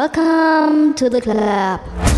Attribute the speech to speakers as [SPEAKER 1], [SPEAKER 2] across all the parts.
[SPEAKER 1] Welcome to the club.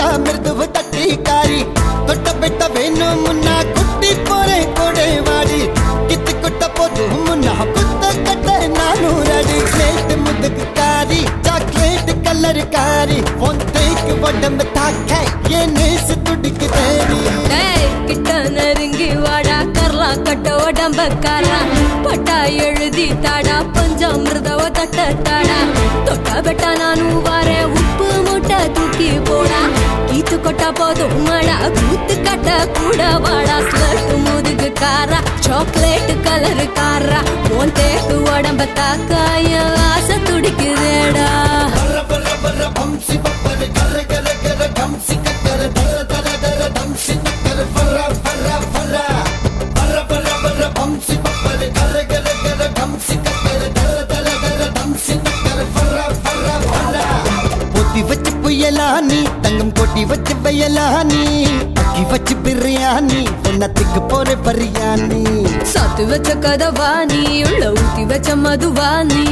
[SPEAKER 2] தாடி பஞ்சா மிருதுவு தட்டி காரி தொட்ட பெட்ட வேணும் முன்னா குட்டி போறே கொடை வாடி கித்து குட்ட போது முன்னா குத்த கட்ட நானூ அடி பிளேட் முதுகு காரி சாக்லேட் கலர் காரி உன் தேய்க்கு உடம்பு தாக்க என் நேசு துடிக்கு தேடி
[SPEAKER 3] ஏய், கிட்ட நெருங்கி வாடா கர்லா கட்ட உடம்பக்காரா பட்டா எழுதி தாடா பஞ்சாமிர்தவ தட்ட தாடா தொட்டா பெட்டா நானும் வாரேன் உப்பு மூட்டை தூக்கி போடா கீத்து கொட்டா போதும். மழா கூத்து கட்ட கூட வாடா. ஸ்லட்டு முதுகு காரா. சாக்லேட் கலரு காரா. உன் தேக்கு உடம்ப தாக்காயா.
[SPEAKER 2] வச்சு புயலானி தங்கம் கொட்டி வச்சு வயலானி அக்கி வச்சு பிரியாணி பொன்னத்துக்கு போற பரியானி
[SPEAKER 3] சத்து வச்ச கதவா நீ? உள்ள ஊத்தி வச்ச மதுவா நீ?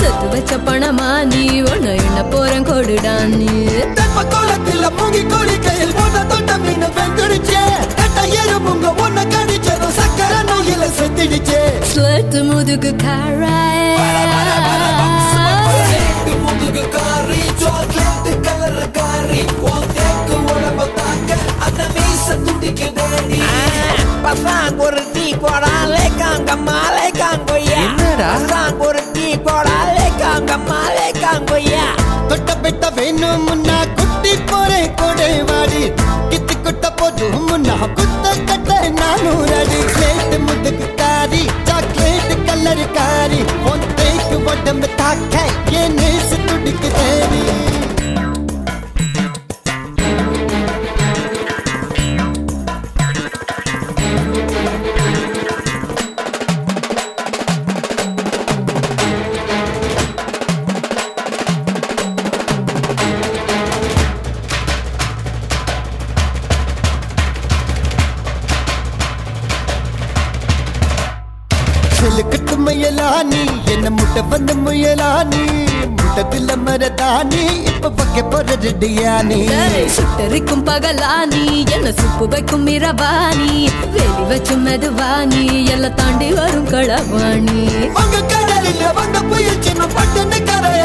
[SPEAKER 3] சத்து வச்ச பணமா நீ? உன்ன என்ன போறேன் கொடுடா நீ?
[SPEAKER 2] தெப்ப கோலத்துல மூங்கி கோழி கையில் போன தொட்ட மீன் வெந்துடுச்சே. கட்ட எறும்புங்க ஒன்ன கடிச்சதும் சக்கர நோயில செத்துடுச்சே.
[SPEAKER 3] ஸ்வெட் முதுகு காராய்
[SPEAKER 4] பசாங் ஒரு டீ போடா லேக்காங்கம்மா லேக்காங்கொய்யா
[SPEAKER 2] என்னடா?
[SPEAKER 4] பசாங் ஒரு டீ போடா லேக்காங்கம்மா லேக்காங்கொய்யா
[SPEAKER 2] தொட்ட பெட்ட வேணும் முன்னா குட்டி போறே கொடை வாடி. கித்து குட்ட போது முன்னா குத்த கட்ட நானூறு அடி. பிளேட் முதுகு காரி சாக்லேட் கலர் காரி. உன் தேய்க்கு உடம்பு தாக்க என் நேசு செலுக்கட்டு முயலானி என்ன முட்டை வந்து முயலானி முட்டத்தில் மரதானி இப்ப பக்க போற ரெடியானி
[SPEAKER 3] ஏய், சுட்டரிக்கும் பகலா நீ? என்ன சுப்பு வைக்கும் இரவாணி வெளி வச்சு மெதுவாணி எல்லாம் தாண்டி வரும் களவாணி
[SPEAKER 2] உங்க கடலில் வந்த புயல் சின்ன பட்டுன்னு கரைய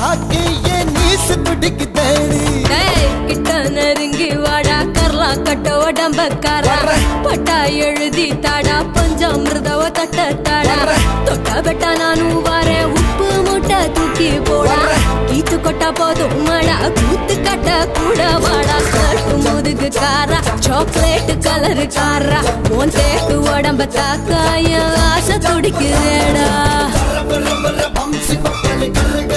[SPEAKER 2] தாக்கி என் நீசு துடிக்கு தேடி.
[SPEAKER 3] கிட்ட நெருங்கி வாடா கர்லா கட்ட உடம்பக்காரா பட்டா எழுதி தாடா பஞ்சாமிர்தவ தட்ட தாடா. தொட்டா பெட்டா நானும் வாரேன் உப்பு மூட்டை தூக்கி போடா. கீத்து கொட்டா போதும் மழா கூத்து கட்ட கூட வாடா. கட்டு முதுகு காரா சாக்லேட் கலர் காரா. உன் தேக்கு உடம்ப தாக்காய ஆசை துடிக்குதேடா.
[SPEAKER 2] கரு